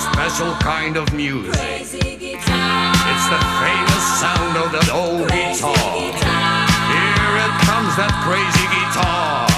special kind of music. It's the famous sound of that old guitar. Here it comes, that crazy guitar.